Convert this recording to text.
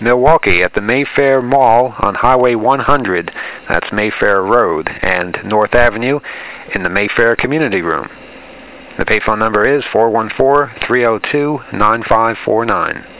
Milwaukee at the Mayfair Mall on Highway 100, that's Mayfair Road, and North Avenue in the Mayfair Community Room. The payphone number is 414 302 9549.